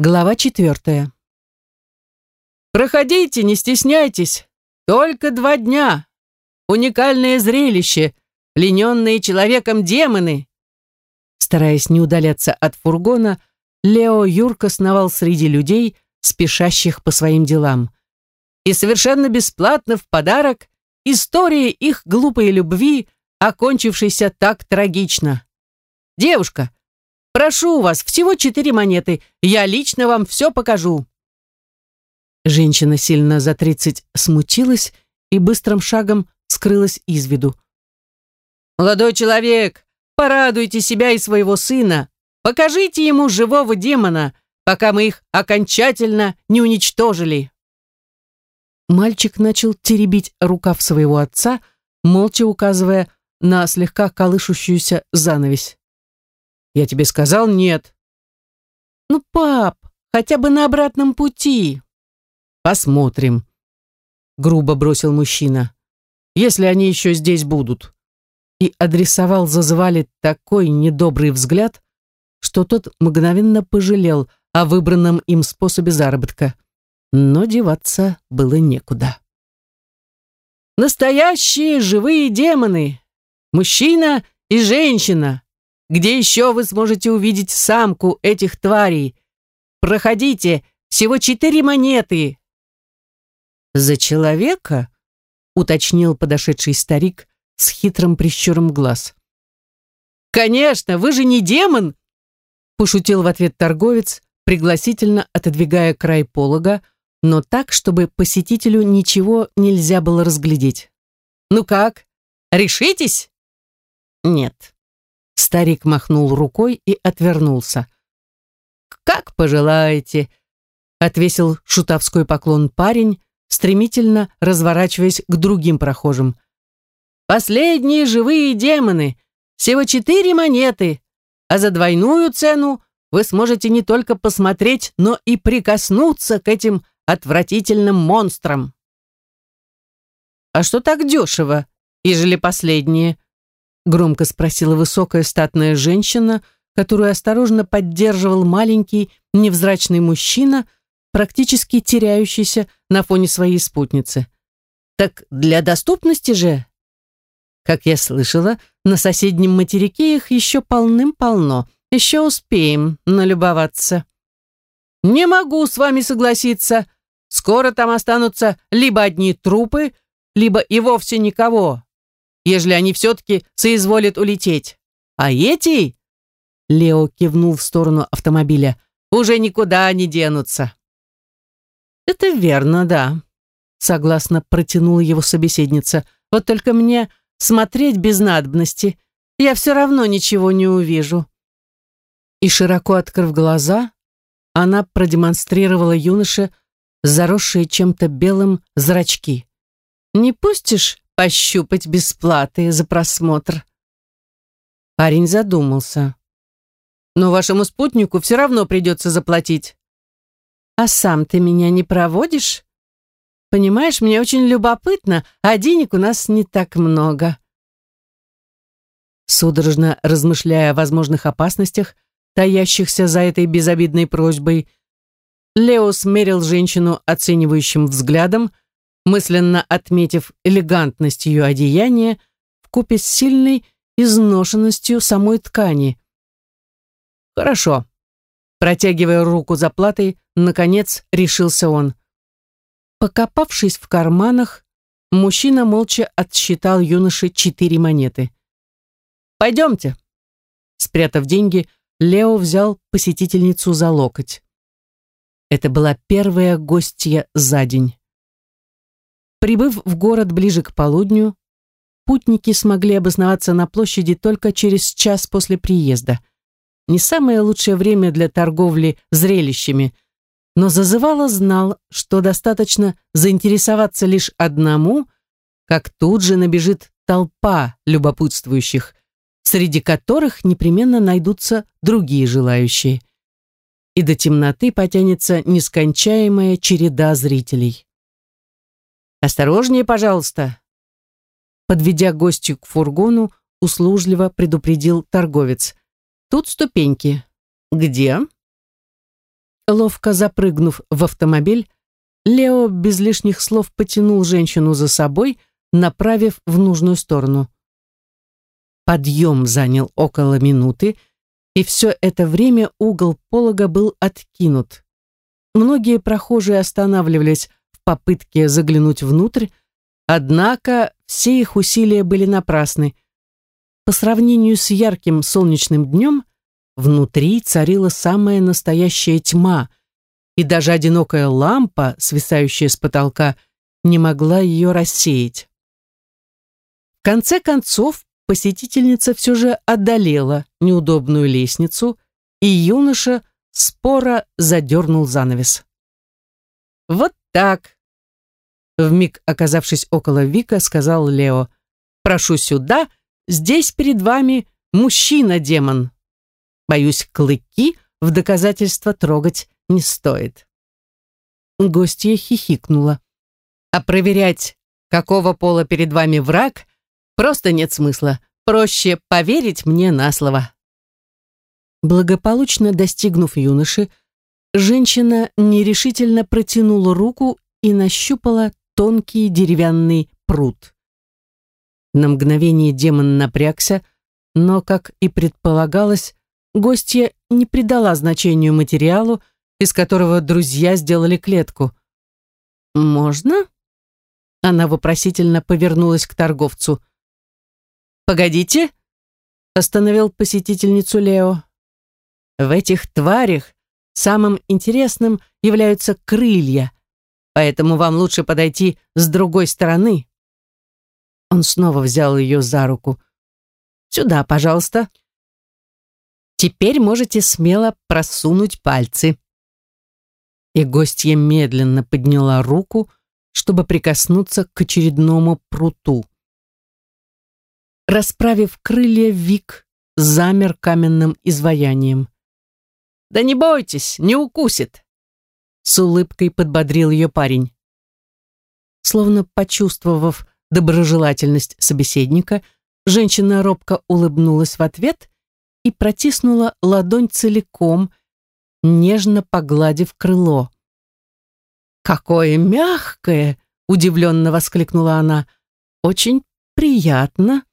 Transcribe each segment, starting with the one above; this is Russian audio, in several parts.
Глава четвертая. «Проходите, не стесняйтесь. Только два дня. Уникальное зрелище. Плененные человеком демоны». Стараясь не удаляться от фургона, Лео Юрка сновал среди людей, спешащих по своим делам. И совершенно бесплатно в подарок история их глупой любви, окончившейся так трагично. «Девушка, Прошу вас, всего четыре монеты. Я лично вам все покажу». Женщина сильно за тридцать смутилась и быстрым шагом скрылась из виду. «Молодой человек, порадуйте себя и своего сына. Покажите ему живого демона, пока мы их окончательно не уничтожили». Мальчик начал теребить рукав своего отца, молча указывая на слегка колышущуюся занавесь. Я тебе сказал нет. Ну, пап, хотя бы на обратном пути. Посмотрим. Грубо бросил мужчина. Если они еще здесь будут. И адресовал зазывали такой недобрый взгляд, что тот мгновенно пожалел о выбранном им способе заработка. Но деваться было некуда. Настоящие живые демоны. Мужчина и женщина. Где еще вы сможете увидеть самку этих тварей? Проходите, всего четыре монеты!» «За человека?» — уточнил подошедший старик с хитрым прищуром глаз. «Конечно, вы же не демон!» — пошутил в ответ торговец, пригласительно отодвигая край полога, но так, чтобы посетителю ничего нельзя было разглядеть. «Ну как, решитесь?» «Нет», Старик махнул рукой и отвернулся. «Как пожелаете», — отвесил шутовской поклон парень, стремительно разворачиваясь к другим прохожим. «Последние живые демоны! Всего четыре монеты, а за двойную цену вы сможете не только посмотреть, но и прикоснуться к этим отвратительным монстрам». «А что так дешево, ежели последние?» Громко спросила высокая статная женщина, которую осторожно поддерживал маленький невзрачный мужчина, практически теряющийся на фоне своей спутницы. «Так для доступности же?» Как я слышала, на соседнем материке их еще полным-полно. Еще успеем налюбоваться. «Не могу с вами согласиться. Скоро там останутся либо одни трупы, либо и вовсе никого ежели они все-таки соизволят улететь. А эти...» Лео кивнул в сторону автомобиля. «Уже никуда не денутся». «Это верно, да», — согласно протянула его собеседница. «Вот только мне смотреть без надобности. Я все равно ничего не увижу». И широко открыв глаза, она продемонстрировала юноше заросшие чем-то белым зрачки. «Не пустишь пощупать бесплаты за просмотр. Парень задумался. Но вашему спутнику все равно придется заплатить. А сам ты меня не проводишь? Понимаешь, мне очень любопытно, а денег у нас не так много. Судорожно размышляя о возможных опасностях, таящихся за этой безобидной просьбой, Лео смерил женщину оценивающим взглядом, мысленно отметив элегантность ее одеяния вкупе с сильной изношенностью самой ткани. «Хорошо», протягивая руку за платой, наконец решился он. Покопавшись в карманах, мужчина молча отсчитал юноше четыре монеты. «Пойдемте». Спрятав деньги, Лео взял посетительницу за локоть. Это была первая гостья за день. Прибыв в город ближе к полудню, путники смогли обосноваться на площади только через час после приезда. Не самое лучшее время для торговли зрелищами, но зазывало знал, что достаточно заинтересоваться лишь одному, как тут же набежит толпа любопытствующих, среди которых непременно найдутся другие желающие. И до темноты потянется нескончаемая череда зрителей. «Осторожнее, пожалуйста!» Подведя гостью к фургону, услужливо предупредил торговец. «Тут ступеньки». «Где?» Ловко запрыгнув в автомобиль, Лео без лишних слов потянул женщину за собой, направив в нужную сторону. Подъем занял около минуты, и все это время угол полога был откинут. Многие прохожие останавливались в попытке заглянуть внутрь, однако все их усилия были напрасны. По сравнению с ярким солнечным днем, внутри царила самая настоящая тьма, и даже одинокая лампа, свисающая с потолка, не могла ее рассеять. В конце концов, посетительница все же одолела неудобную лестницу, и юноша споро задернул занавес. «Вот так!» Вмиг оказавшись около Вика, сказал Лео. «Прошу сюда, здесь перед вами мужчина-демон. Боюсь, клыки в доказательство трогать не стоит». Гостья хихикнула. «А проверять, какого пола перед вами враг, просто нет смысла. Проще поверить мне на слово». Благополучно достигнув юноши, женщина нерешительно протянула руку и нащупала тонкий деревянный пруд. На мгновение демон напрягся, но, как и предполагалось, гостья не придала значению материалу, из которого друзья сделали клетку. «Можно?» Она вопросительно повернулась к торговцу. «Погодите!» — остановил посетительницу Лео. В этих тварях самым интересным являются крылья, поэтому вам лучше подойти с другой стороны. Он снова взял ее за руку. «Сюда, пожалуйста. Теперь можете смело просунуть пальцы». И гостья медленно подняла руку, чтобы прикоснуться к очередному пруту. Расправив крылья, Вик замер каменным изваянием. «Да не бойтесь, не укусит!» С улыбкой подбодрил ее парень. Словно почувствовав доброжелательность собеседника, женщина робко улыбнулась в ответ и протиснула ладонь целиком, нежно погладив крыло. «Какое мягкое!» — удивленно воскликнула она. «Очень приятно!»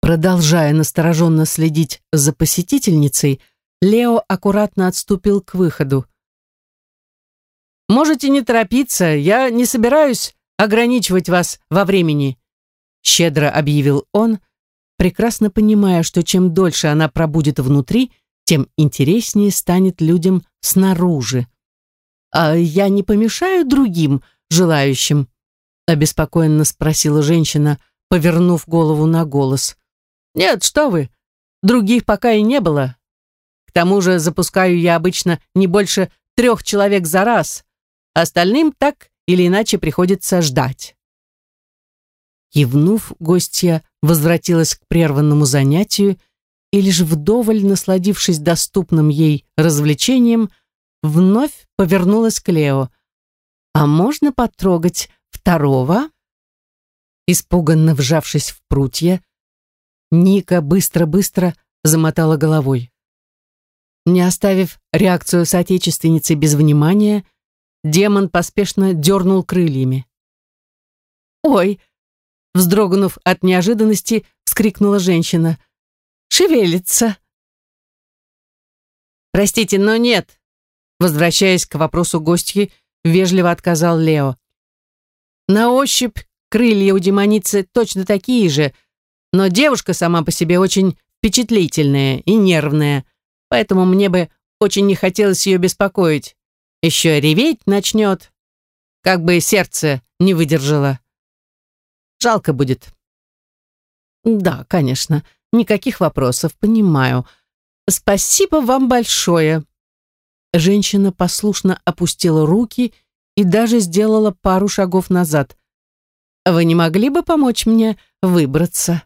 Продолжая настороженно следить за посетительницей, Лео аккуратно отступил к выходу. «Можете не торопиться, я не собираюсь ограничивать вас во времени», щедро объявил он, прекрасно понимая, что чем дольше она пробудет внутри, тем интереснее станет людям снаружи. «А я не помешаю другим желающим?» обеспокоенно спросила женщина, повернув голову на голос. «Нет, что вы, других пока и не было. К тому же запускаю я обычно не больше трех человек за раз. Остальным так или иначе приходится ждать. Кивнув, гостья возвратилась к прерванному занятию и лишь вдоволь насладившись доступным ей развлечением, вновь повернулась к Лео. «А можно потрогать второго?» Испуганно вжавшись в прутья, Ника быстро-быстро замотала головой. Не оставив реакцию соотечественницы без внимания, демон поспешно дернул крыльями. «Ой!» — вздрогнув от неожиданности, вскрикнула женщина. «Шевелится!» «Простите, но нет!» Возвращаясь к вопросу гостьи, вежливо отказал Лео. «На ощупь крылья у демоницы точно такие же, но девушка сама по себе очень впечатлительная и нервная поэтому мне бы очень не хотелось ее беспокоить. Еще реветь начнет, как бы сердце не выдержало. Жалко будет. Да, конечно, никаких вопросов, понимаю. Спасибо вам большое. Женщина послушно опустила руки и даже сделала пару шагов назад. Вы не могли бы помочь мне выбраться?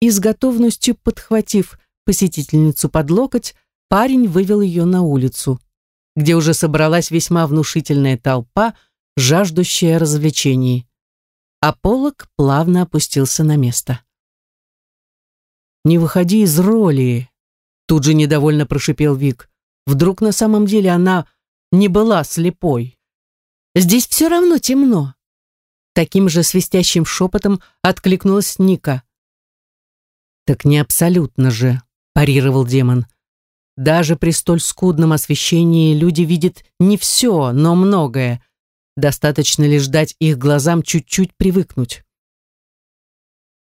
И с готовностью подхватив посетительницу под локоть, парень вывел ее на улицу, где уже собралась весьма внушительная толпа, жаждущая развлечений. А полок плавно опустился на место. «Не выходи из роли!» Тут же недовольно прошипел Вик. Вдруг на самом деле она не была слепой? Здесь все равно темно. Таким же свистящим шепотом откликнулась Ника. «Так не абсолютно же», – парировал демон. «Даже при столь скудном освещении люди видят не все, но многое. Достаточно лишь дать их глазам чуть-чуть привыкнуть».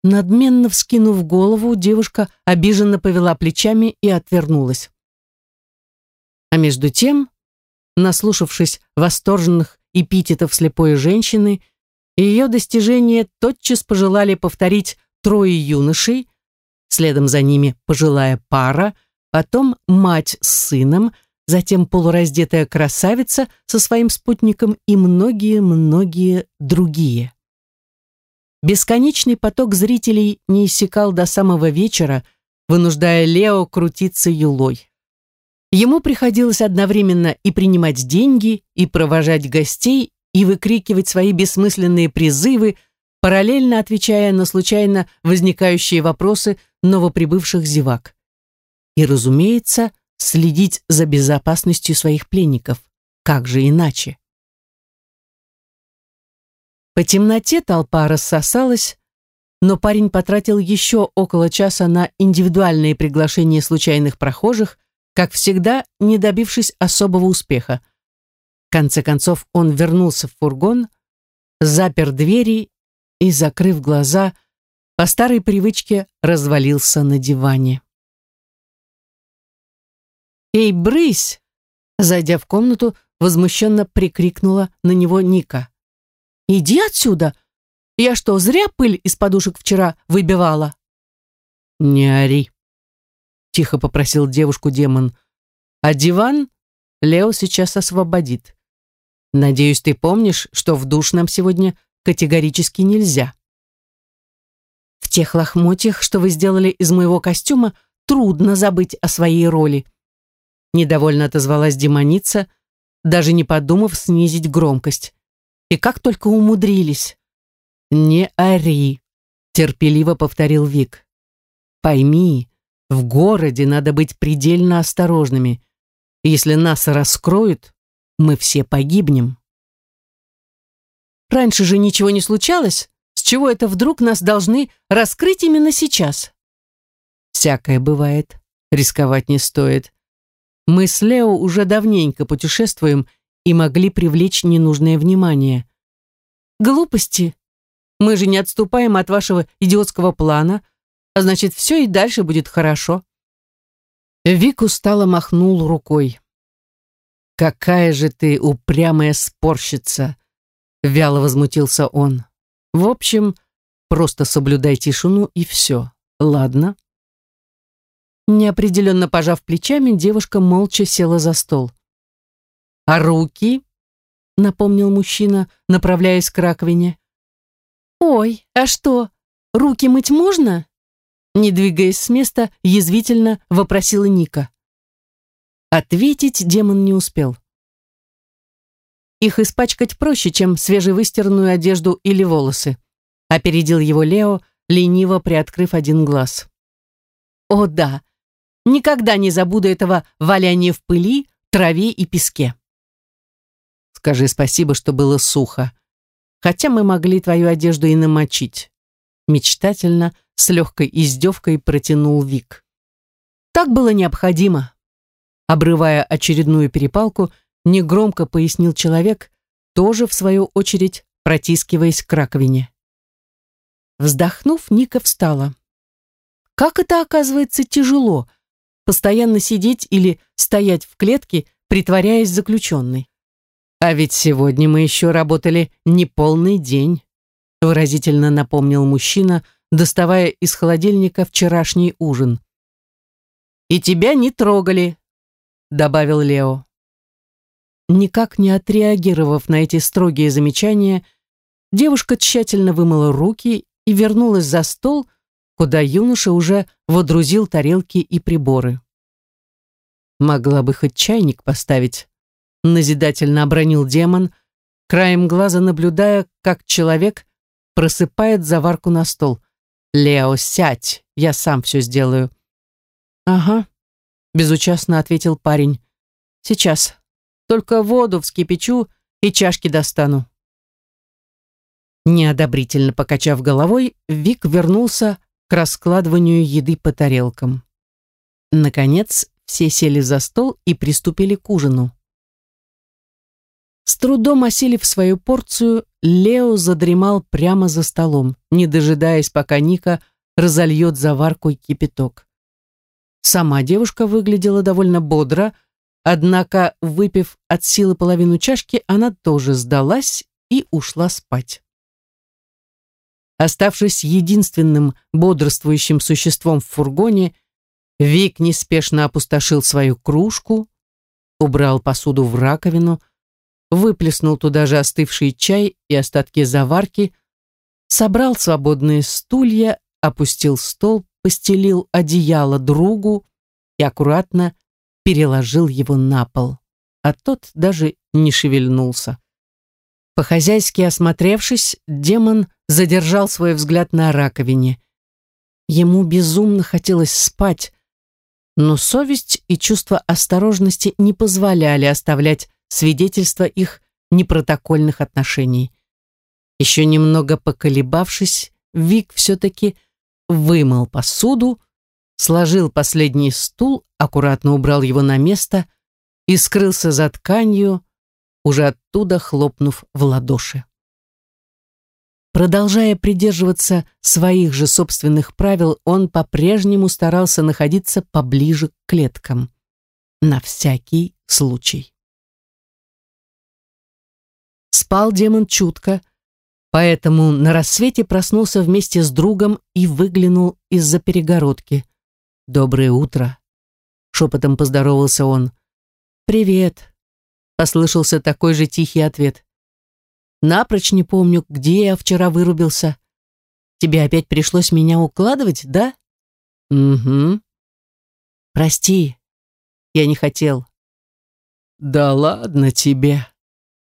Надменно вскинув голову, девушка обиженно повела плечами и отвернулась. А между тем, наслушавшись восторженных эпитетов слепой женщины, ее достижения тотчас пожелали повторить трое юношей, следом за ними пожилая пара, потом мать с сыном, затем полураздетая красавица со своим спутником и многие-многие другие. Бесконечный поток зрителей не иссякал до самого вечера, вынуждая Лео крутиться юлой. Ему приходилось одновременно и принимать деньги, и провожать гостей, и выкрикивать свои бессмысленные призывы, параллельно отвечая на случайно возникающие вопросы новоприбывших зевак. И, разумеется, следить за безопасностью своих пленников. Как же иначе? По темноте толпа рассосалась, но парень потратил еще около часа на индивидуальные приглашения случайных прохожих, как всегда, не добившись особого успеха. В конце концов он вернулся в фургон, запер двери и, закрыв глаза, по старой привычке развалился на диване. «Эй, брысь!» Зайдя в комнату, возмущенно прикрикнула на него Ника. «Иди отсюда! Я что, зря пыль из подушек вчера выбивала?» «Не ори», — тихо попросил девушку демон. «А диван Лео сейчас освободит. Надеюсь, ты помнишь, что в душ нам сегодня категорически нельзя». «В тех лохмотьях, что вы сделали из моего костюма, трудно забыть о своей роли», — недовольно отозвалась демоница, даже не подумав снизить громкость. И как только умудрились. «Не ори», — терпеливо повторил Вик. «Пойми, в городе надо быть предельно осторожными. Если нас раскроют, мы все погибнем». «Раньше же ничего не случалось. С чего это вдруг нас должны раскрыть именно сейчас?» «Всякое бывает. Рисковать не стоит. Мы с Лео уже давненько путешествуем и могли привлечь ненужное внимание. Глупости. Мы же не отступаем от вашего идиотского плана, а значит, все и дальше будет хорошо. Вик устало махнул рукой. «Какая же ты упрямая спорщица!» Вяло возмутился он. «В общем, просто соблюдай тишину и все. Ладно?» Неопределенно пожав плечами, девушка молча села за стол. «А руки?» — напомнил мужчина, направляясь к раковине. «Ой, а что, руки мыть можно?» Не двигаясь с места, язвительно вопросила Ника. Ответить демон не успел. Их испачкать проще, чем свежевыстиранную одежду или волосы. Опередил его Лео, лениво приоткрыв один глаз. О да, никогда не забуду этого валяния в пыли, траве и песке. Скажи спасибо, что было сухо. Хотя мы могли твою одежду и намочить. Мечтательно, с легкой издевкой протянул Вик. Так было необходимо. Обрывая очередную перепалку, негромко пояснил человек, тоже, в свою очередь, протискиваясь к раковине. Вздохнув, Ника встала. Как это, оказывается, тяжело, постоянно сидеть или стоять в клетке, притворяясь заключенной. А ведь сегодня мы еще работали не полный день, выразительно напомнил мужчина, доставая из холодильника вчерашний ужин. И тебя не трогали, добавил Лео. Никак не отреагировав на эти строгие замечания, девушка тщательно вымыла руки и вернулась за стол, куда юноша уже водрузил тарелки и приборы. Могла бы хоть чайник поставить, назидательно обронил демон, краем глаза наблюдая, как человек просыпает заварку на стол. «Лео, сядь, я сам все сделаю». «Ага», — безучастно ответил парень. сейчас. Только воду вскипячу и чашки достану». Неодобрительно покачав головой, Вик вернулся к раскладыванию еды по тарелкам. Наконец, все сели за стол и приступили к ужину. С трудом осилив свою порцию, Лео задремал прямо за столом, не дожидаясь, пока Ника разольет заварку и кипяток. Сама девушка выглядела довольно бодро, однако, выпив от силы половину чашки, она тоже сдалась и ушла спать. Оставшись единственным бодрствующим существом в фургоне, Вик неспешно опустошил свою кружку, убрал посуду в раковину, выплеснул туда же остывший чай и остатки заварки, собрал свободные стулья, опустил стол, постелил одеяло другу и аккуратно переложил его на пол, а тот даже не шевельнулся. По-хозяйски осмотревшись, демон задержал свой взгляд на раковине. Ему безумно хотелось спать, но совесть и чувство осторожности не позволяли оставлять свидетельство их непротокольных отношений. Еще немного поколебавшись, Вик все-таки вымыл посуду, сложил последний стул, аккуратно убрал его на место и скрылся за тканью, уже оттуда хлопнув в ладоши. Продолжая придерживаться своих же собственных правил, он по-прежнему старался находиться поближе к клеткам. На всякий случай. Спал демон чутко, поэтому на рассвете проснулся вместе с другом и выглянул из-за перегородки. «Доброе утро!» — шепотом поздоровался он. «Привет!» Послышался такой же тихий ответ. Напрочь не помню, где я вчера вырубился. Тебе опять пришлось меня укладывать, да? Угу. Прости, я не хотел. Да ладно тебе,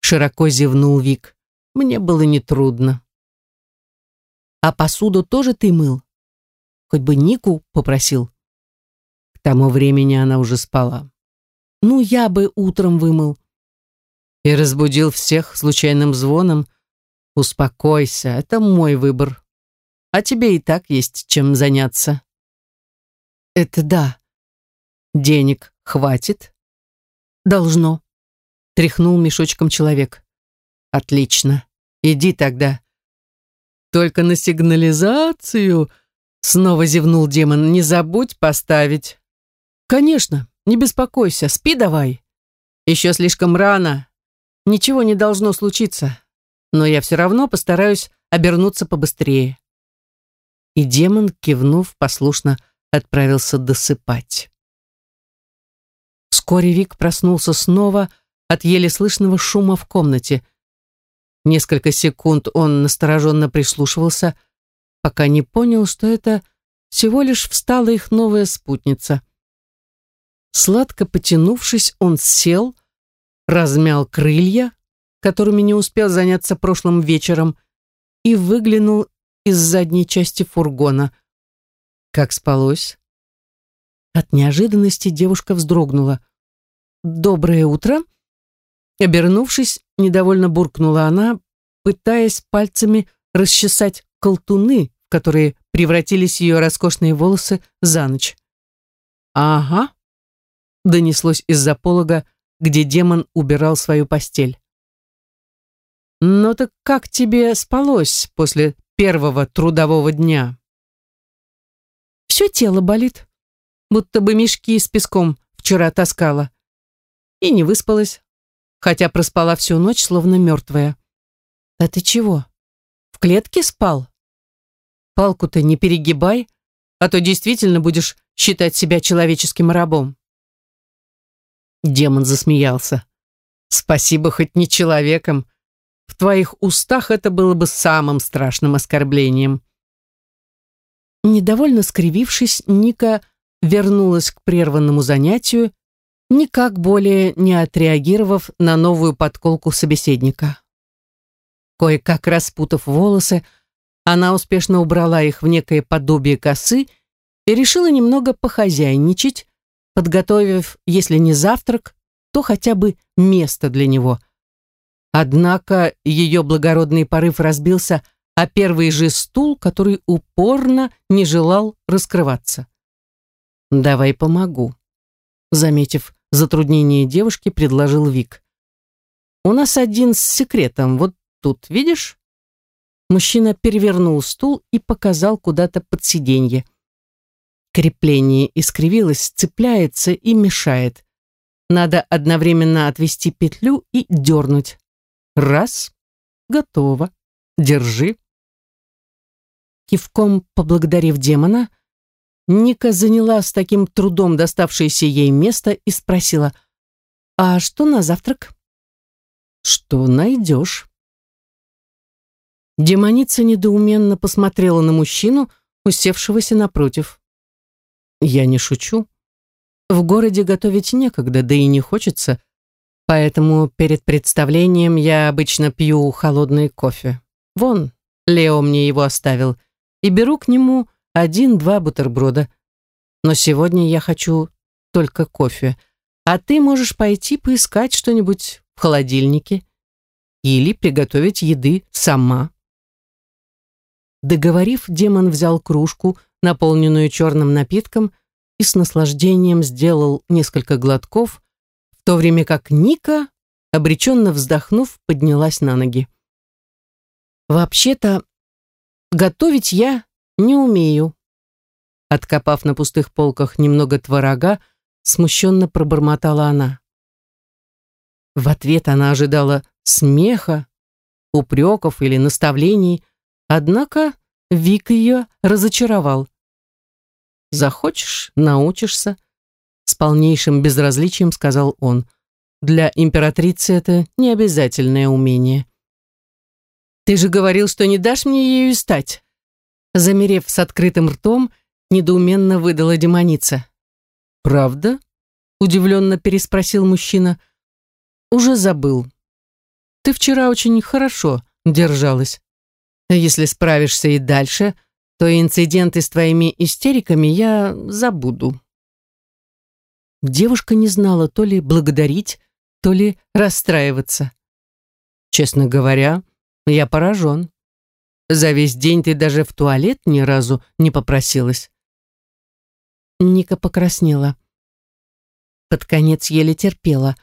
широко зевнул Вик. Мне было нетрудно. А посуду тоже ты мыл? Хоть бы Нику попросил. К тому времени она уже спала. Ну, я бы утром вымыл и разбудил всех случайным звоном. Успокойся, это мой выбор. А тебе и так есть чем заняться. Это да. Денег хватит? Должно. Тряхнул мешочком человек. Отлично. Иди тогда. Только на сигнализацию, снова зевнул демон, не забудь поставить. Конечно, не беспокойся, спи давай. Еще слишком рано, Ничего не должно случиться, но я все равно постараюсь обернуться побыстрее. И демон, кивнув, послушно отправился досыпать. Вскоре Вик проснулся снова от еле слышного шума в комнате. Несколько секунд он настороженно прислушивался, пока не понял, что это всего лишь встала их новая спутница. Сладко потянувшись, он сел, размял крылья, которыми не успел заняться прошлым вечером, и выглянул из задней части фургона. Как спалось? От неожиданности девушка вздрогнула. «Доброе утро!» Обернувшись, недовольно буркнула она, пытаясь пальцами расчесать колтуны, в которые превратились ее роскошные волосы за ночь. «Ага», — донеслось из-за полога где демон убирал свою постель. «Ну так как тебе спалось после первого трудового дня?» «Все тело болит, будто бы мешки с песком вчера таскала. И не выспалась, хотя проспала всю ночь, словно мертвая. А ты чего, в клетке спал? Палку-то не перегибай, а то действительно будешь считать себя человеческим рабом». Демон засмеялся. «Спасибо хоть не человеком. В твоих устах это было бы самым страшным оскорблением». Недовольно скривившись, Ника вернулась к прерванному занятию, никак более не отреагировав на новую подколку собеседника. Кое-как распутав волосы, она успешно убрала их в некое подобие косы и решила немного похозяйничать, подготовив, если не завтрак, то хотя бы место для него. Однако ее благородный порыв разбился о первый же стул, который упорно не желал раскрываться. «Давай помогу», — заметив затруднение девушки, предложил Вик. «У нас один с секретом, вот тут, видишь?» Мужчина перевернул стул и показал куда-то под сиденье. Крепление искривилось, цепляется и мешает. Надо одновременно отвести петлю и дернуть. Раз. Готово. Держи. Кивком поблагодарив демона, Ника заняла с таким трудом доставшееся ей место и спросила, «А что на завтрак?» «Что найдешь?» Демоница недоуменно посмотрела на мужчину, усевшегося напротив. «Я не шучу. В городе готовить некогда, да и не хочется, поэтому перед представлением я обычно пью холодный кофе. Вон, Лео мне его оставил, и беру к нему один-два бутерброда. Но сегодня я хочу только кофе, а ты можешь пойти поискать что-нибудь в холодильнике или приготовить еды сама. Договорив, демон взял кружку, наполненную черным напитком, и с наслаждением сделал несколько глотков, в то время как Ника, обреченно вздохнув, поднялась на ноги. «Вообще-то, готовить я не умею». Откопав на пустых полках немного творога, смущенно пробормотала она. В ответ она ожидала смеха, упреков или наставлений, Однако Вик ее разочаровал. «Захочешь — научишься», — с полнейшим безразличием сказал он. «Для императрицы это не обязательное умение». «Ты же говорил, что не дашь мне ею стать!» Замерев с открытым ртом, недоуменно выдала демоница. «Правда?» — удивленно переспросил мужчина. «Уже забыл. Ты вчера очень хорошо держалась». Если справишься и дальше, то инциденты с твоими истериками я забуду. Девушка не знала то ли благодарить, то ли расстраиваться. Честно говоря, я поражен. За весь день ты даже в туалет ни разу не попросилась. Ника покраснела. Под конец еле терпела.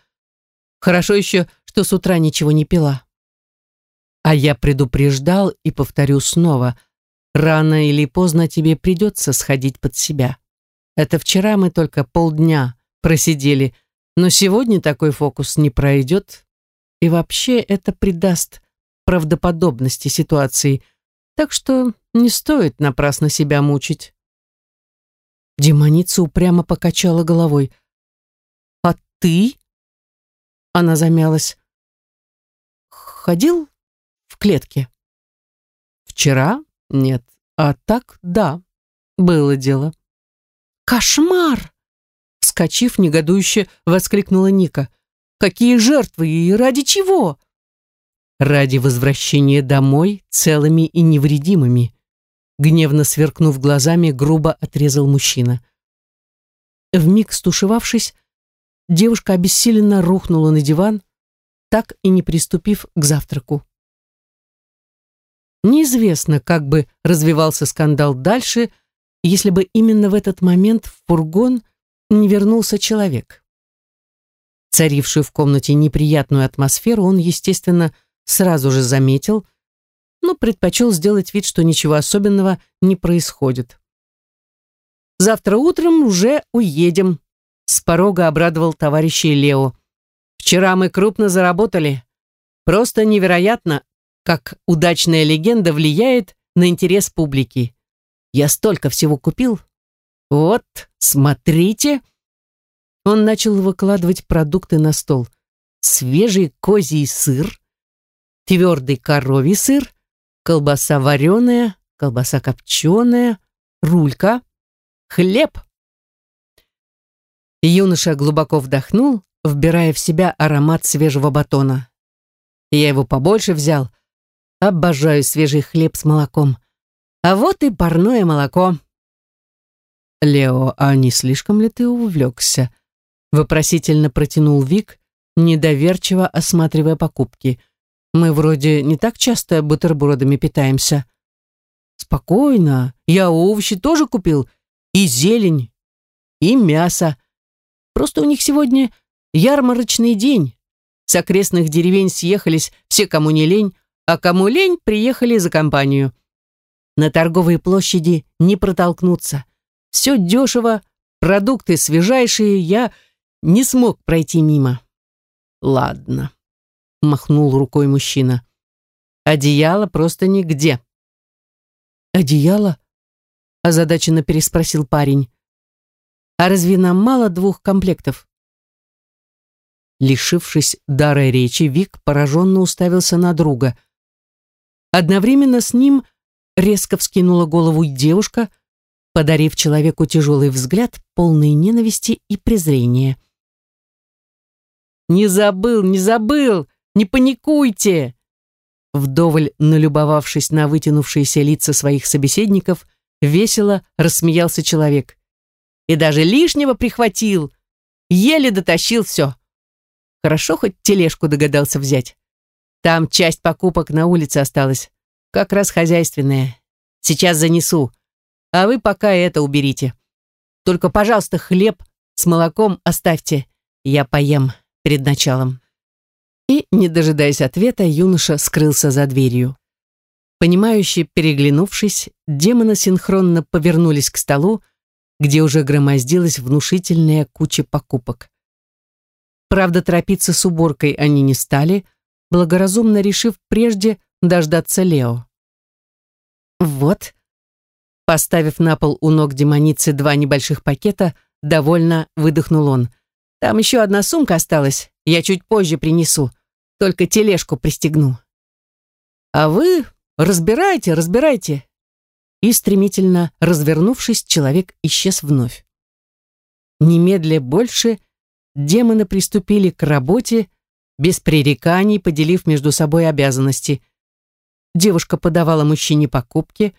Хорошо еще, что с утра ничего не пила. А я предупреждал и повторю снова, рано или поздно тебе придется сходить под себя. Это вчера мы только полдня просидели, но сегодня такой фокус не пройдет. И вообще это придаст правдоподобности ситуации, так что не стоит напрасно себя мучить. Демоница упрямо покачала головой. «А ты?» Она замялась. «Ходил клетке. Вчера? Нет. А так, да. Было дело. Кошмар! Вскочив, негодующе воскликнула Ника. Какие жертвы и ради чего? Ради возвращения домой целыми и невредимыми. Гневно сверкнув глазами, грубо отрезал мужчина. Вмиг стушевавшись, девушка обессиленно рухнула на диван, так и не приступив к завтраку. Неизвестно, как бы развивался скандал дальше, если бы именно в этот момент в фургон не вернулся человек. Царившую в комнате неприятную атмосферу он, естественно, сразу же заметил, но предпочел сделать вид, что ничего особенного не происходит. «Завтра утром уже уедем», — с порога обрадовал товарищей Лео. «Вчера мы крупно заработали. Просто невероятно, как удачная легенда влияет на интерес публики. Я столько всего купил. Вот, смотрите. Он начал выкладывать продукты на стол. Свежий козий сыр, твердый коровий сыр, колбаса вареная, колбаса копченая, рулька, хлеб. Юноша глубоко вдохнул, вбирая в себя аромат свежего батона. Я его побольше взял, Обожаю свежий хлеб с молоком. А вот и парное молоко. Лео, а не слишком ли ты увлекся? Вопросительно протянул Вик, недоверчиво осматривая покупки. «Мы вроде не так часто бутербродами питаемся». «Спокойно, я овощи тоже купил, и зелень, и мясо. Просто у них сегодня ярмарочный день. С окрестных деревень съехались все, кому не лень, а кому лень, приехали за компанию. На торговой площади не протолкнуться. Все дешево, продукты свежайшие, я не смог пройти мимо. Ладно, махнул рукой мужчина. Одеяло просто нигде. Одеяло? Озадаченно переспросил парень. А разве нам мало двух комплектов? Лишившись дара речи, Вик пораженно уставился на друга. Одновременно с ним резко вскинула голову девушка, подарив человеку тяжелый взгляд, полный ненависти и презрения. «Не забыл, не забыл! Не паникуйте!» Вдоволь налюбовавшись на вытянувшиеся лица своих собеседников, весело рассмеялся человек. «И даже лишнего прихватил! Еле дотащил все!» Хорошо хоть тележку догадался взять. Там часть покупок на улице осталась. Как раз хозяйственная. Сейчас занесу. А вы пока это уберите. Только, пожалуйста, хлеб с молоком оставьте. Я поем перед началом. И, не дожидаясь ответа, юноша скрылся за дверью. Понимающие, переглянувшись, демоны синхронно повернулись к столу, где уже громоздилась внушительная куча покупок. Правда, торопиться с уборкой они не стали, благоразумно решив прежде дождаться Лео. Вот, поставив на пол у ног демоницы два небольших пакета, довольно выдохнул он. Там еще одна сумка осталась, я чуть позже принесу, только тележку пристегну. А вы разбирайте, разбирайте. И стремительно развернувшись, человек исчез вновь. Немедля больше демоны приступили к работе, без пререканий поделив между собой обязанности. Девушка подавала мужчине покупки,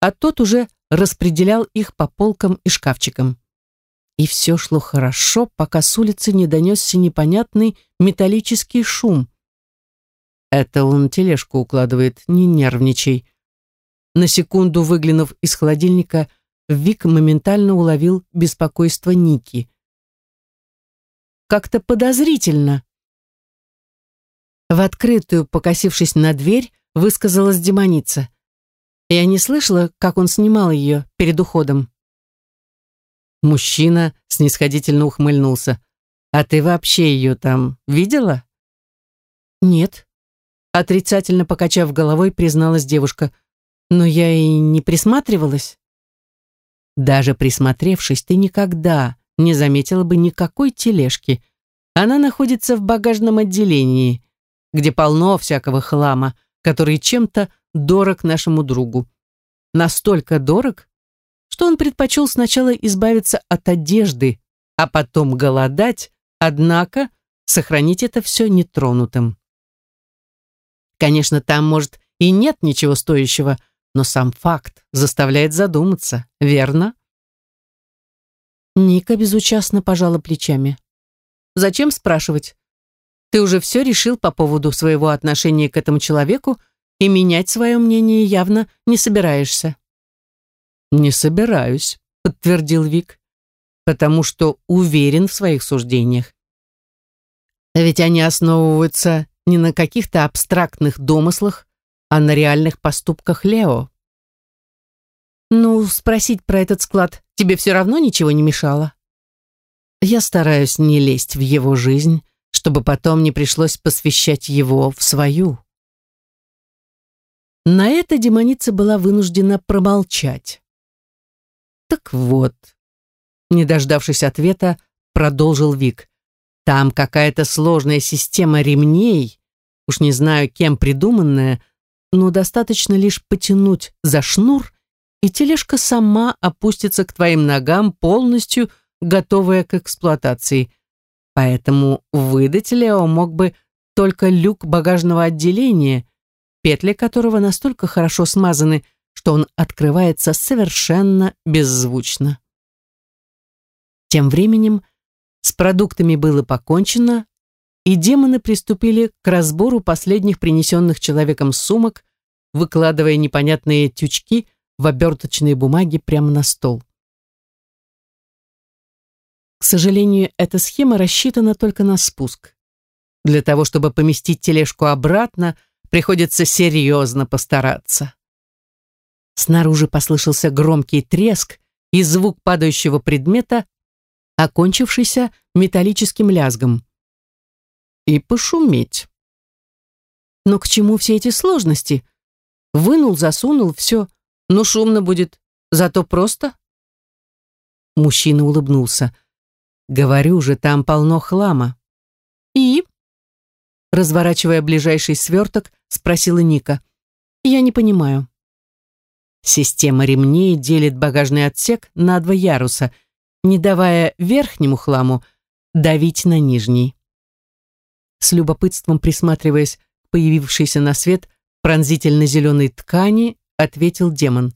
а тот уже распределял их по полкам и шкафчикам. И все шло хорошо, пока с улицы не донесся непонятный металлический шум. Это он тележку укладывает, не нервничай. На секунду выглянув из холодильника, Вик моментально уловил беспокойство Ники как-то подозрительно. В открытую, покосившись на дверь, высказалась демоница. Я не слышала, как он снимал ее перед уходом. Мужчина снисходительно ухмыльнулся. «А ты вообще ее там видела?» «Нет», — отрицательно покачав головой, призналась девушка. «Но я и не присматривалась». «Даже присмотревшись, ты никогда не заметила бы никакой тележки. Она находится в багажном отделении, где полно всякого хлама, который чем-то дорог нашему другу. Настолько дорог, что он предпочел сначала избавиться от одежды, а потом голодать, однако сохранить это все нетронутым. Конечно, там, может, и нет ничего стоящего, но сам факт заставляет задуматься, верно? Ника безучастно пожала плечами. «Зачем спрашивать? Ты уже все решил по поводу своего отношения к этому человеку и менять свое мнение явно не собираешься». «Не собираюсь», — подтвердил Вик, «потому что уверен в своих суждениях. Ведь они основываются не на каких-то абстрактных домыслах, а на реальных поступках Лео. Ну, спросить про этот склад тебе все равно ничего не мешало? Я стараюсь не лезть в его жизнь, чтобы потом не пришлось посвящать его в свою. На это демоница была вынуждена промолчать. Так вот, не дождавшись ответа, продолжил Вик. Там какая-то сложная система ремней, уж не знаю, кем придуманная, но достаточно лишь потянуть за шнур, и тележка сама опустится к твоим ногам, полностью готовая к эксплуатации. Поэтому выдать Лео мог бы только люк багажного отделения, петли которого настолько хорошо смазаны, что он открывается совершенно беззвучно. Тем временем с продуктами было покончено, и демоны приступили к разбору последних принесенных человеком сумок, выкладывая непонятные тючки в оберточные бумаги прямо на стол. К сожалению, эта схема рассчитана только на спуск. Для того, чтобы поместить тележку обратно, приходится серьезно постараться. Снаружи послышался громкий треск и звук падающего предмета, окончившийся металлическим лязгом. И пошуметь. Но к чему все эти сложности? Вынул, засунул, все. Ну, шумно будет, зато просто. Мужчина улыбнулся. Говорю же, там полно хлама. И? Разворачивая ближайший сверток, спросила Ника. Я не понимаю. Система ремней делит багажный отсек на два яруса, не давая верхнему хламу давить на нижний. С любопытством присматриваясь к появившейся на свет пронзительно-зеленой ткани, ответил демон.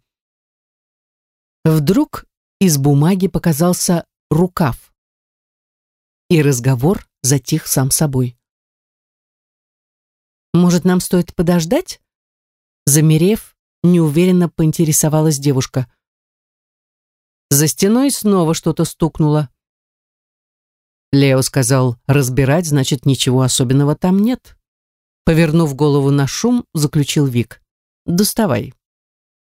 Вдруг из бумаги показался рукав. И разговор затих сам собой. «Может, нам стоит подождать?» Замерев, неуверенно поинтересовалась девушка. За стеной снова что-то стукнуло. Лео сказал, разбирать, значит, ничего особенного там нет. Повернув голову на шум, заключил Вик. «Доставай».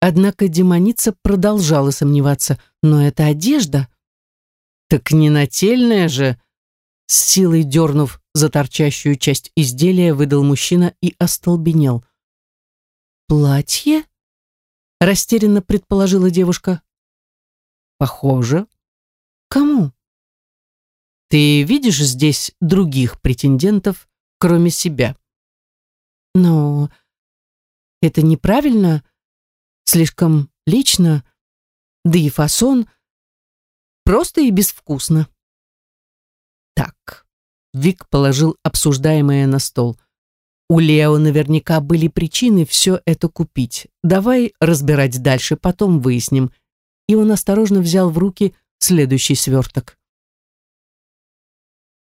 Однако демоница продолжала сомневаться. «Но это одежда». «Так не нательная же!» С силой дернув за торчащую часть изделия, выдал мужчина и остолбенел. «Платье?» Растерянно предположила девушка. Похоже. Кому? Ты видишь здесь других претендентов, кроме себя? Но это неправильно, слишком лично, да и фасон просто и безвкусно. Так, Вик положил обсуждаемое на стол. У Лео наверняка были причины все это купить. Давай разбирать дальше, потом выясним. И он осторожно взял в руки следующий сверток.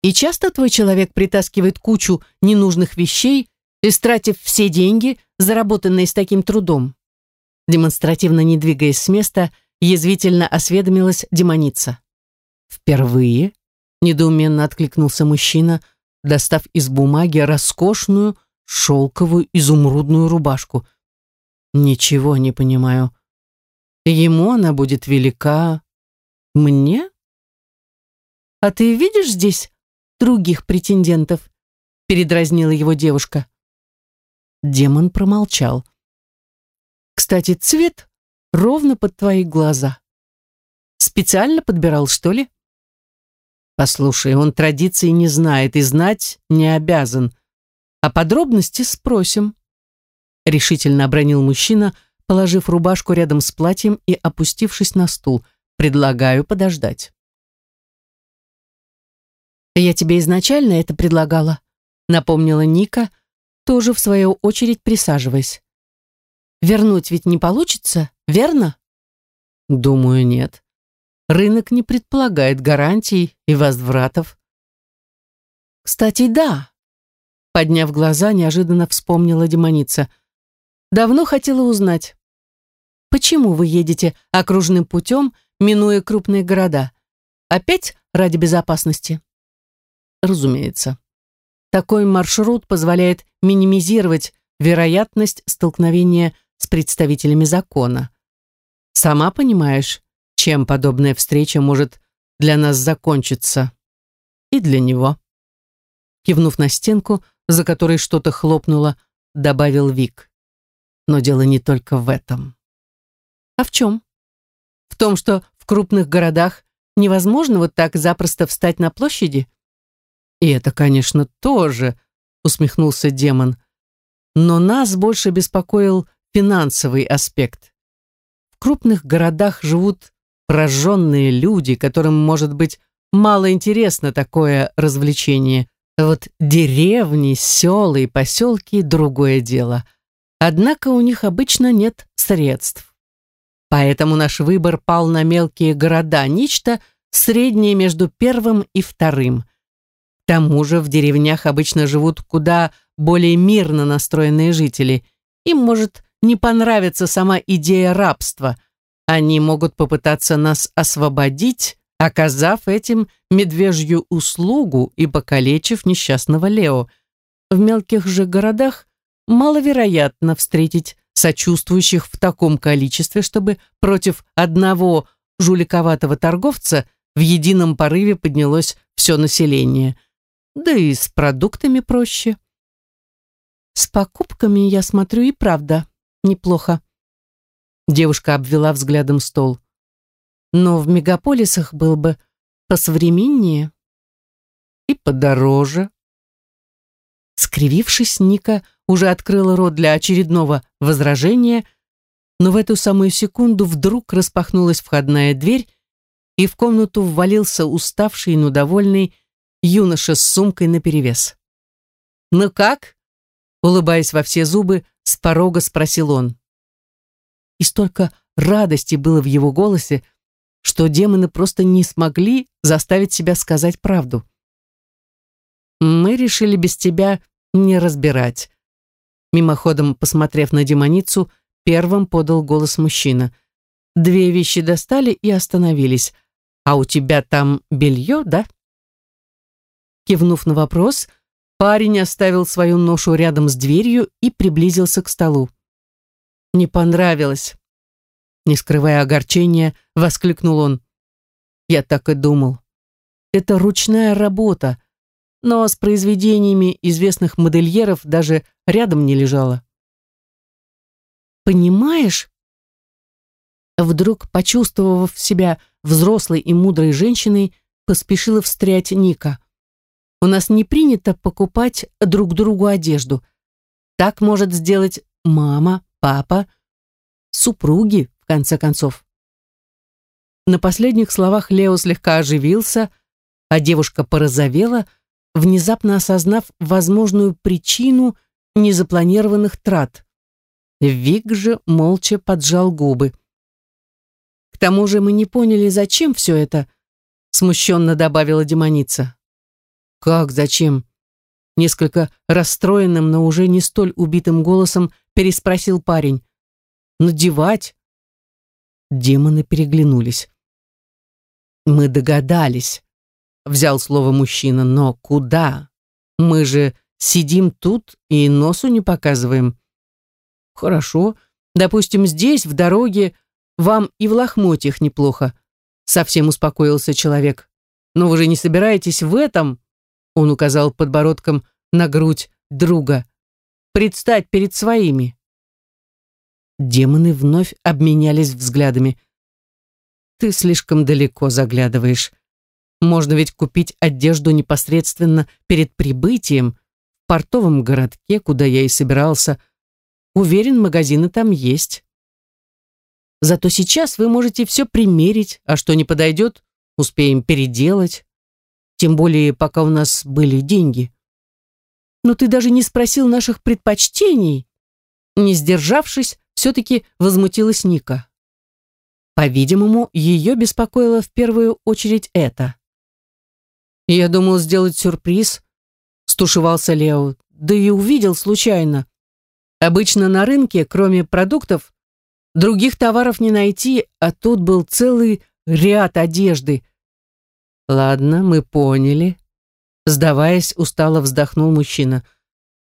И часто твой человек притаскивает кучу ненужных вещей, истратив все деньги, заработанные с таким трудом. Демонстративно не двигаясь с места, язвительно осведомилась демоница. «Впервые?» — недоуменно откликнулся мужчина, достав из бумаги роскошную, шелковую изумрудную рубашку. Ничего не понимаю. Ему она будет велика. Мне? А ты видишь здесь других претендентов? Передразнила его девушка. Демон промолчал. Кстати, цвет ровно под твои глаза. Специально подбирал, что ли? Послушай, он традиции не знает и знать не обязан. А подробности спросим. Решительно обронил мужчина, положив рубашку рядом с платьем и опустившись на стул. Предлагаю подождать. Я тебе изначально это предлагала, напомнила Ника, тоже в свою очередь присаживаясь. Вернуть ведь не получится, верно? Думаю, нет. Рынок не предполагает гарантий и возвратов. Кстати, да, Подняв глаза, неожиданно вспомнила демоница. «Давно хотела узнать, почему вы едете окружным путем, минуя крупные города? Опять ради безопасности?» «Разумеется. Такой маршрут позволяет минимизировать вероятность столкновения с представителями закона. Сама понимаешь, чем подобная встреча может для нас закончиться. И для него». Кивнув на стенку, за которой что-то хлопнуло, добавил Вик. Но дело не только в этом. А в чем? В том, что в крупных городах невозможно вот так запросто встать на площади? И это, конечно, тоже, усмехнулся демон. Но нас больше беспокоил финансовый аспект. В крупных городах живут прожженные люди, которым, может быть, мало интересно такое развлечение. Вот деревни, села и поселки – другое дело. Однако у них обычно нет средств. Поэтому наш выбор пал на мелкие города, нечто среднее между первым и вторым. тому же в деревнях обычно живут куда более мирно настроенные жители. Им может не понравиться сама идея рабства. Они могут попытаться нас освободить, оказав этим медвежью услугу и покалечив несчастного Лео. В мелких же городах маловероятно встретить сочувствующих в таком количестве, чтобы против одного жуликоватого торговца в едином порыве поднялось все население. Да и с продуктами проще. С покупками, я смотрю, и правда неплохо. Девушка обвела взглядом стол. Но в мегаполисах был бы посовременнее и подороже. Скривившись, Ника уже открыла рот для очередного возражения, но в эту самую секунду вдруг распахнулась входная дверь, и в комнату ввалился уставший, но довольный юноша с сумкой наперевес. «Ну как?» Улыбаясь во все зубы, с порога спросил он. И столько радости было в его голосе, что демоны просто не смогли заставить себя сказать правду. «Мы решили без тебя не разбирать». Мимоходом, посмотрев на демоницу, первым подал голос мужчина. «Две вещи достали и остановились. А у тебя там белье, да?» Кивнув на вопрос, парень оставил свою ношу рядом с дверью и приблизился к столу. «Не понравилось», не скрывая огорчения, воскликнул он. Я так и думал. Это ручная работа, но с произведениями известных модельеров даже рядом не лежала. Понимаешь? Вдруг, почувствовав себя взрослой и мудрой женщиной, поспешила встрять Ника. У нас не принято покупать друг другу одежду. Так может сделать мама, папа, супруги, конце концов. На последних словах Лео слегка оживился, а девушка порозовела, внезапно осознав возможную причину незапланированных трат. Вик же молча поджал губы. «К тому же мы не поняли, зачем все это», смущенно добавила демоница. «Как зачем?» Несколько расстроенным, но уже не столь убитым голосом переспросил парень. «Надевать? Демоны переглянулись. «Мы догадались», — взял слово мужчина, «но куда? Мы же сидим тут и носу не показываем». «Хорошо, допустим, здесь, в дороге, вам и в лохмотьях неплохо», — совсем успокоился человек. «Но вы же не собираетесь в этом?» — он указал подбородком на грудь друга. «Предстать перед своими». Демоны вновь обменялись взглядами. «Ты слишком далеко заглядываешь. Можно ведь купить одежду непосредственно перед прибытием в портовом городке, куда я и собирался. Уверен, магазины там есть. Зато сейчас вы можете все примерить, а что не подойдет, успеем переделать. Тем более, пока у нас были деньги. Но ты даже не спросил наших предпочтений. Не сдержавшись, все-таки возмутилась Ника. По-видимому, ее беспокоило в первую очередь это. «Я думал сделать сюрприз», — стушевался Лео, «да и увидел случайно. Обычно на рынке, кроме продуктов, других товаров не найти, а тут был целый ряд одежды». «Ладно, мы поняли», — сдаваясь, устало вздохнул мужчина.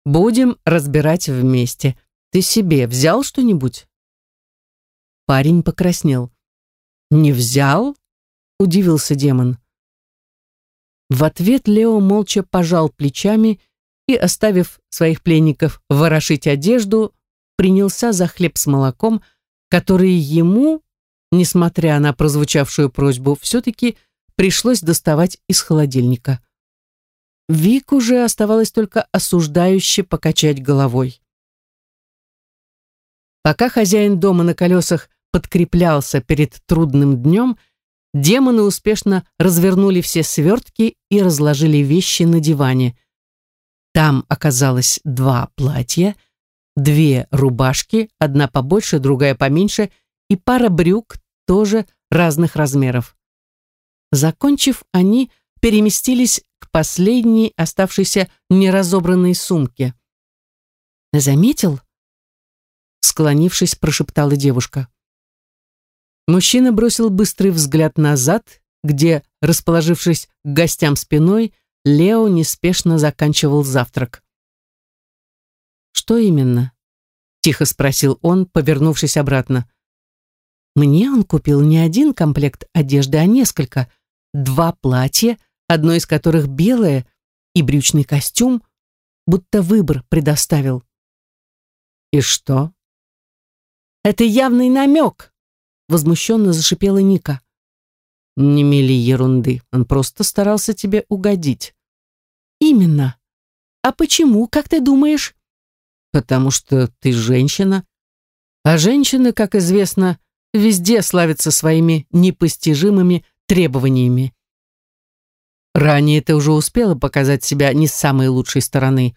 «Будем разбирать вместе». Ты себе взял что-нибудь?» Парень покраснел. «Не взял?» — удивился демон. В ответ Лео молча пожал плечами и, оставив своих пленников ворошить одежду, принялся за хлеб с молоком, который ему, несмотря на прозвучавшую просьбу, все-таки пришлось доставать из холодильника. Вик уже оставалось только осуждающе покачать головой. Пока хозяин дома на колесах подкреплялся перед трудным днем, демоны успешно развернули все свертки и разложили вещи на диване. Там оказалось два платья, две рубашки, одна побольше, другая поменьше, и пара брюк тоже разных размеров. Закончив, они переместились к последней оставшейся неразобранной сумке. «Заметил?» Склонившись, прошептала девушка. Мужчина бросил быстрый взгляд назад, где, расположившись к гостям спиной, Лео неспешно заканчивал завтрак. «Что именно?» — тихо спросил он, повернувшись обратно. «Мне он купил не один комплект одежды, а несколько. Два платья, одно из которых белое, и брючный костюм, будто выбор предоставил». «И что?» «Это явный намек!» — возмущенно зашипела Ника. «Не мели ерунды, он просто старался тебе угодить». «Именно. А почему, как ты думаешь?» «Потому что ты женщина. А женщины, как известно, везде славятся своими непостижимыми требованиями. Ранее ты уже успела показать себя не с самой лучшей стороны.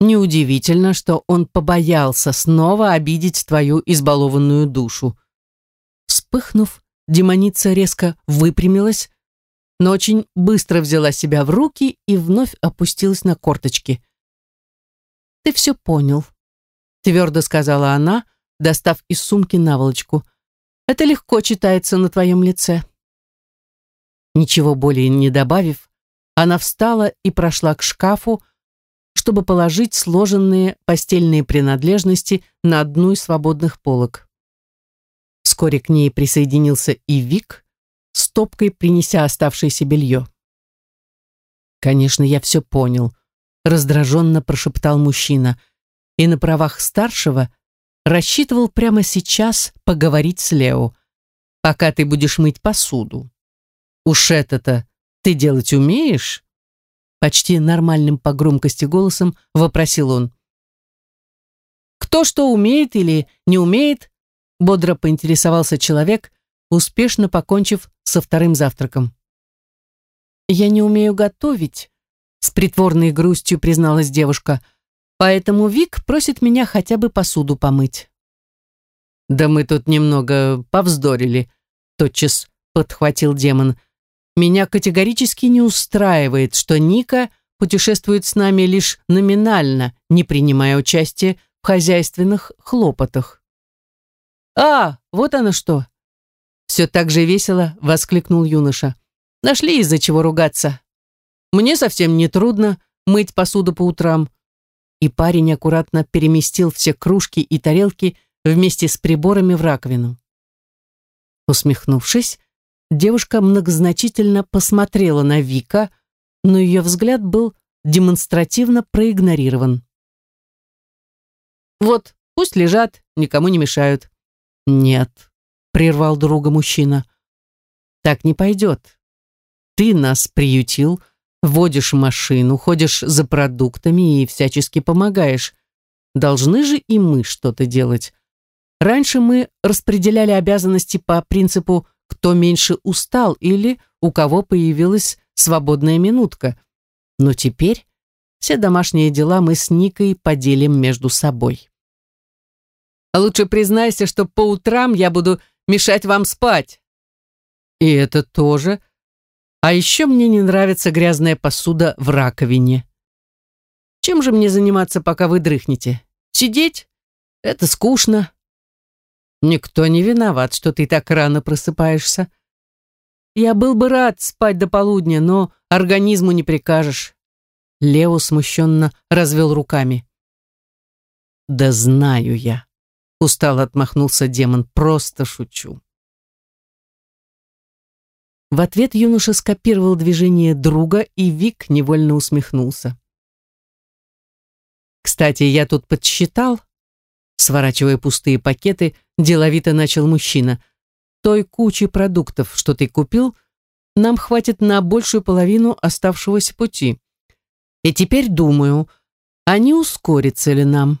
Неудивительно, что он побоялся снова обидеть твою избалованную душу. Вспыхнув, демоница резко выпрямилась, но очень быстро взяла себя в руки и вновь опустилась на корточки. «Ты все понял», — твердо сказала она, достав из сумки наволочку. «Это легко читается на твоем лице». Ничего более не добавив, она встала и прошла к шкафу, чтобы положить сложенные постельные принадлежности на одну из свободных полок. Вскоре к ней присоединился и Вик, стопкой принеся оставшееся белье. «Конечно, я все понял», — раздраженно прошептал мужчина, и на правах старшего рассчитывал прямо сейчас поговорить с Лео, пока ты будешь мыть посуду. Уж это-то ты делать умеешь? Почти нормальным по громкости голосом вопросил он. Кто что умеет или не умеет, бодро поинтересовался человек, успешно покончив со вторым завтраком. «Я не умею готовить», — с притворной грустью призналась девушка, «поэтому Вик просит меня хотя бы посуду помыть». «Да мы тут немного повздорили», — тотчас подхватил демон, — меня категорически не устраивает, что Ника путешествует с нами лишь номинально, не принимая участия в хозяйственных хлопотах. «А, вот оно что!» Все так же весело воскликнул юноша. «Нашли из-за чего ругаться. Мне совсем не трудно мыть посуду по утрам». И парень аккуратно переместил все кружки и тарелки вместе с приборами в раковину. Усмехнувшись, Девушка многозначительно посмотрела на Вика, но ее взгляд был демонстративно проигнорирован. «Вот, пусть лежат, никому не мешают». «Нет», — прервал друга мужчина. «Так не пойдет. Ты нас приютил, водишь машину, ходишь за продуктами и всячески помогаешь. Должны же и мы что-то делать. Раньше мы распределяли обязанности по принципу кто меньше устал или у кого появилась свободная минутка. Но теперь все домашние дела мы с Никой поделим между собой. А лучше признайся, что по утрам я буду мешать вам спать. И это тоже. А еще мне не нравится грязная посуда в раковине. Чем же мне заниматься, пока вы дрыхнете? Сидеть? Это скучно. Никто не виноват, что ты так рано просыпаешься. Я был бы рад спать до полудня, но организму не прикажешь. Лео смущенно развел руками. Да знаю я. Устало отмахнулся демон. Просто шучу. В ответ юноша скопировал движение друга, и Вик невольно усмехнулся. «Кстати, я тут подсчитал», сворачивая пустые пакеты, деловито начал мужчина. Той кучи продуктов, что ты купил, нам хватит на большую половину оставшегося пути. И теперь думаю, а не ускорится ли нам?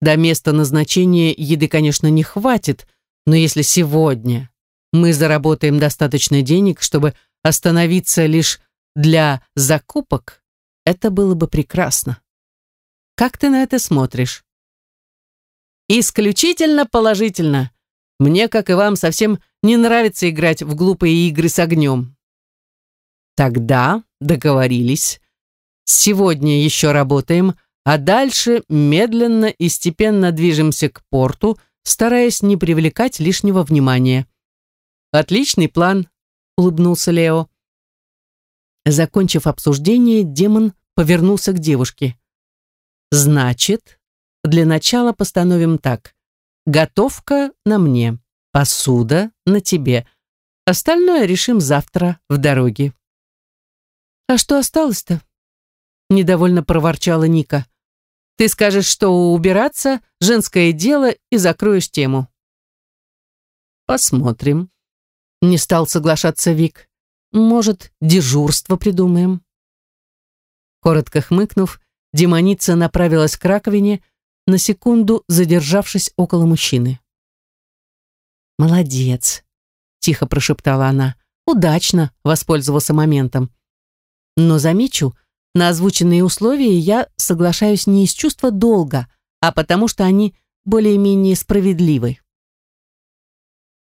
До места назначения еды, конечно, не хватит, но если сегодня мы заработаем достаточно денег, чтобы остановиться лишь для закупок, это было бы прекрасно. Как ты на это смотришь? Исключительно положительно. Мне, как и вам, совсем не нравится играть в глупые игры с огнем. Тогда договорились. Сегодня еще работаем, а дальше медленно и степенно движемся к порту, стараясь не привлекать лишнего внимания. Отличный план, улыбнулся Лео. Закончив обсуждение, демон повернулся к девушке. Значит, для начала постановим так. Готовка на мне, посуда на тебе. Остальное решим завтра в дороге. А что осталось-то? Недовольно проворчала Ника. Ты скажешь, что убираться – женское дело, и закроешь тему. Посмотрим. Не стал соглашаться Вик. Может, дежурство придумаем? Коротко хмыкнув, демоница направилась к раковине, на секунду задержавшись около мужчины. «Молодец», — тихо прошептала она, — «удачно воспользовался моментом. Но замечу, на озвученные условия я соглашаюсь не из чувства долга, а потому что они более-менее справедливы».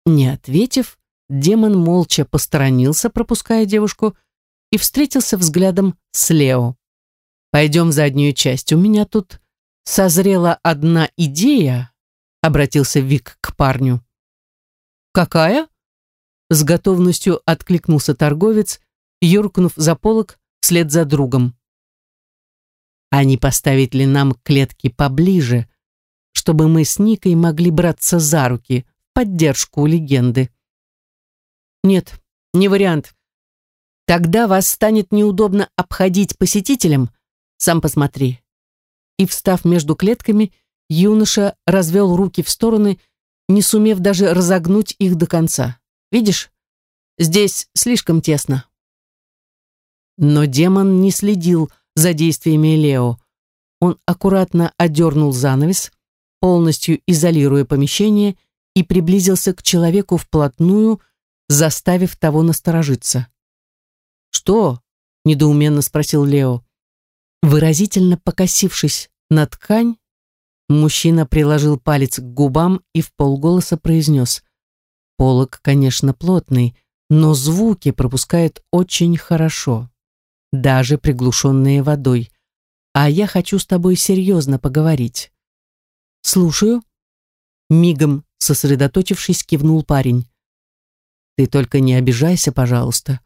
Не ответив, демон молча посторонился, пропуская девушку, и встретился взглядом с Лео. «Пойдем в заднюю часть, у меня тут созрела одна идея, обратился Вик к парню. Какая? С готовностью откликнулся торговец, юркнув за полок вслед за другом. А не поставить ли нам клетки поближе, чтобы мы с Никой могли браться за руки в поддержку легенды? Нет, не вариант. Тогда вас станет неудобно обходить посетителям. Сам посмотри, и, встав между клетками, юноша развел руки в стороны, не сумев даже разогнуть их до конца. «Видишь, здесь слишком тесно». Но демон не следил за действиями Лео. Он аккуратно одернул занавес, полностью изолируя помещение, и приблизился к человеку вплотную, заставив того насторожиться. «Что?» — недоуменно спросил Лео. Выразительно покосившись на ткань, мужчина приложил палец к губам и в полголоса произнес. Полок, конечно, плотный, но звуки пропускает очень хорошо, даже приглушенные водой. А я хочу с тобой серьезно поговорить. Слушаю. Мигом сосредоточившись, кивнул парень. Ты только не обижайся, пожалуйста.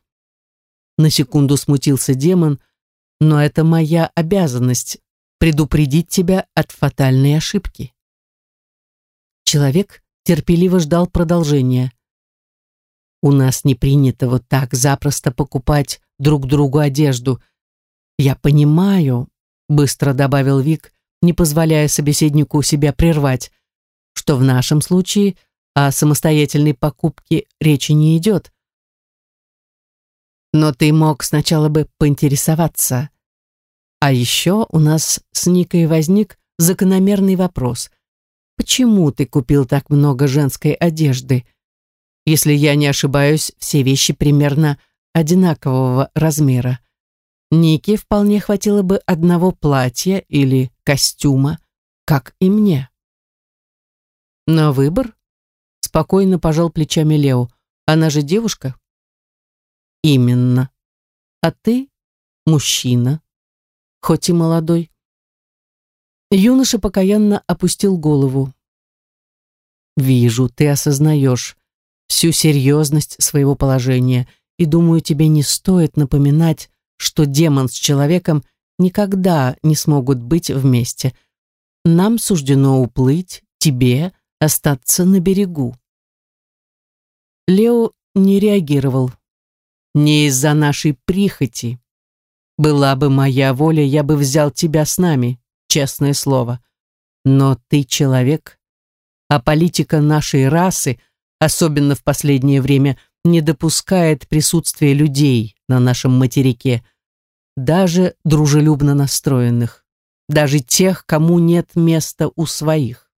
На секунду смутился демон, но это моя обязанность предупредить тебя от фатальной ошибки. Человек терпеливо ждал продолжения. У нас не принято вот так запросто покупать друг другу одежду. Я понимаю, быстро добавил Вик, не позволяя собеседнику себя прервать, что в нашем случае о самостоятельной покупке речи не идет. Но ты мог сначала бы поинтересоваться. А еще у нас с Никой возник закономерный вопрос. Почему ты купил так много женской одежды? Если я не ошибаюсь, все вещи примерно одинакового размера. Нике вполне хватило бы одного платья или костюма, как и мне. На выбор спокойно пожал плечами Лео. Она же девушка. Именно. А ты мужчина, хоть и молодой. Юноша покаянно опустил голову. «Вижу, ты осознаешь всю серьезность своего положения, и думаю, тебе не стоит напоминать, что демон с человеком никогда не смогут быть вместе. Нам суждено уплыть, тебе остаться на берегу». Лео не реагировал не из-за нашей прихоти. Была бы моя воля, я бы взял тебя с нами, честное слово. Но ты человек, а политика нашей расы, особенно в последнее время, не допускает присутствия людей на нашем материке, даже дружелюбно настроенных, даже тех, кому нет места у своих.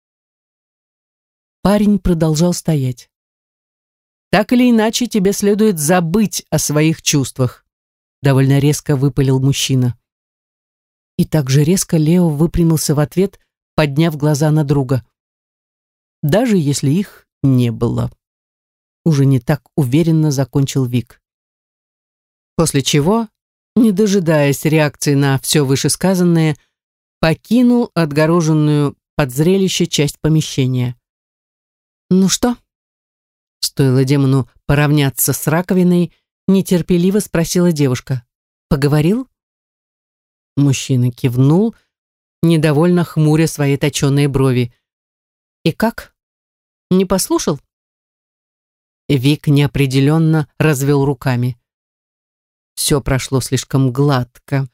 Парень продолжал стоять. Так или иначе, тебе следует забыть о своих чувствах, довольно резко выпалил мужчина. И так же резко Лео выпрямился в ответ, подняв глаза на друга. Даже если их не было. Уже не так уверенно закончил Вик. После чего, не дожидаясь реакции на все вышесказанное, покинул отгороженную под зрелище часть помещения. «Ну что?» Стоило демону поравняться с раковиной, нетерпеливо спросила девушка. «Поговорил?» Мужчина кивнул, недовольно хмуря свои точеные брови. «И как? Не послушал?» Вик неопределенно развел руками. Все прошло слишком гладко.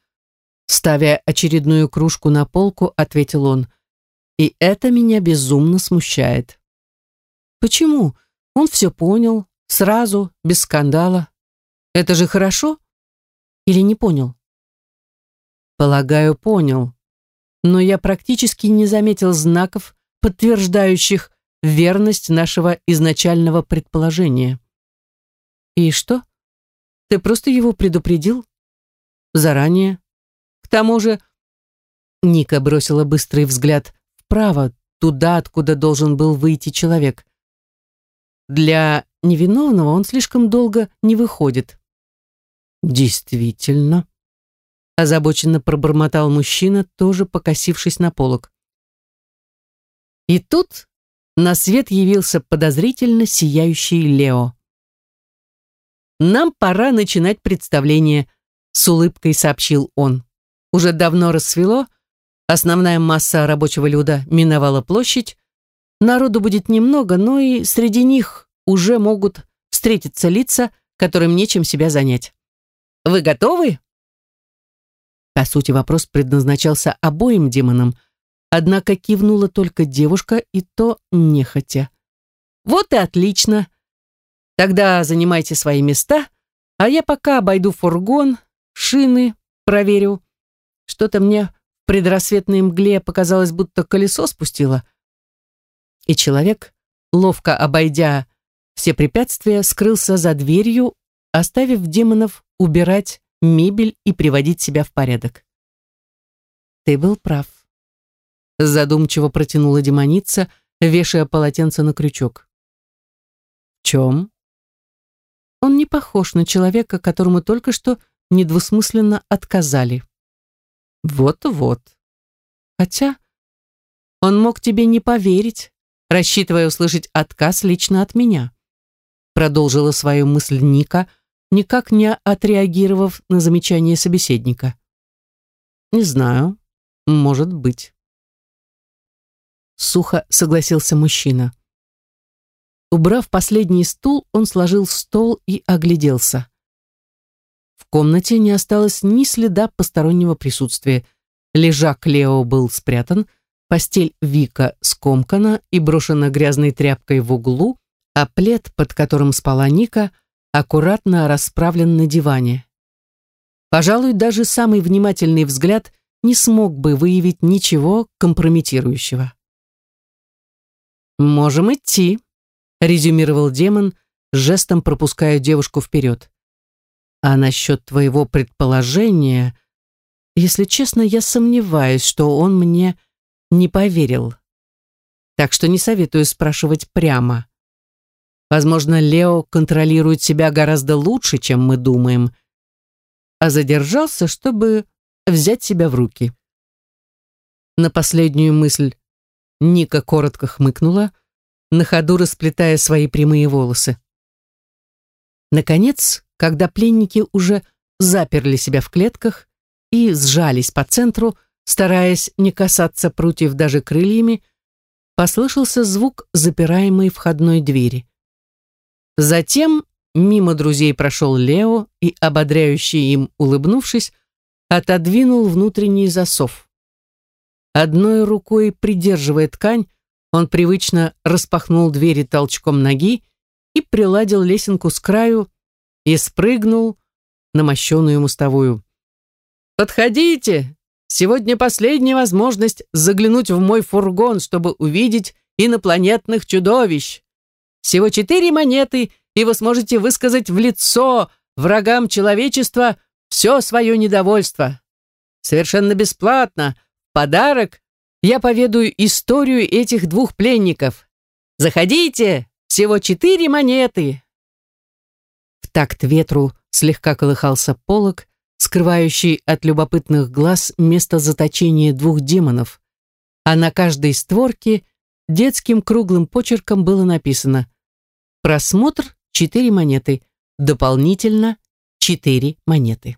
Ставя очередную кружку на полку, ответил он. И это меня безумно смущает. Почему? Он все понял, сразу, без скандала. Это же хорошо? Или не понял? Полагаю, понял. Но я практически не заметил знаков, подтверждающих верность нашего изначального предположения. И что? Ты просто его предупредил? Заранее? К тому же... Ника бросила быстрый взгляд вправо, туда, откуда должен был выйти человек. Для невиновного он слишком долго не выходит. Действительно. Озабоченно пробормотал мужчина, тоже покосившись на полок. И тут на свет явился подозрительно сияющий Лео. «Нам пора начинать представление», — с улыбкой сообщил он. Уже давно рассвело, основная масса рабочего люда миновала площадь, народу будет немного, но и среди них уже могут встретиться лица, которым нечем себя занять. «Вы готовы?» По сути, вопрос предназначался обоим демонам, однако кивнула только девушка, и то нехотя. «Вот и отлично!» Тогда занимайте свои места, а я пока обойду фургон, шины проверю. Что-то мне в предрассветной мгле показалось, будто колесо спустило. И человек, ловко обойдя все препятствия, скрылся за дверью, оставив демонов убирать мебель и приводить себя в порядок. Ты был прав. Задумчиво протянула демоница, вешая полотенце на крючок. В чем? Он не похож на человека, которому только что недвусмысленно отказали. Вот-вот. Хотя он мог тебе не поверить, рассчитывая услышать отказ лично от меня. Продолжила свою мысль Ника, никак не отреагировав на замечание собеседника. Не знаю, может быть. Сухо согласился мужчина. Убрав последний стул, он сложил стол и огляделся. В комнате не осталось ни следа постороннего присутствия. Лежак Лео был спрятан, постель Вика скомкана и брошена грязной тряпкой в углу, а плед, под которым спала Ника, аккуратно расправлен на диване. Пожалуй, даже самый внимательный взгляд не смог бы выявить ничего компрометирующего. «Можем идти», резюмировал демон, жестом пропуская девушку вперед. А насчет твоего предположения, если честно, я сомневаюсь, что он мне не поверил. Так что не советую спрашивать прямо. Возможно, Лео контролирует себя гораздо лучше, чем мы думаем, а задержался, чтобы взять себя в руки. На последнюю мысль Ника коротко хмыкнула, на ходу расплетая свои прямые волосы. Наконец, когда пленники уже заперли себя в клетках и сжались по центру, стараясь не касаться прутьев даже крыльями, послышался звук запираемой входной двери. Затем мимо друзей прошел Лео и, ободряющий им улыбнувшись, отодвинул внутренний засов. Одной рукой придерживая ткань, он привычно распахнул двери толчком ноги и приладил лесенку с краю и спрыгнул на мощеную мостовую. «Подходите! Сегодня последняя возможность заглянуть в мой фургон, чтобы увидеть инопланетных чудовищ. Всего четыре монеты, и вы сможете высказать в лицо врагам человечества все свое недовольство. Совершенно бесплатно. Подарок я поведаю историю этих двух пленников. Заходите, всего четыре монеты. В такт ветру слегка колыхался полог, скрывающий от любопытных глаз место заточения двух демонов, а на каждой створке детским круглым почерком было написано «Просмотр – четыре монеты, дополнительно четыре монеты».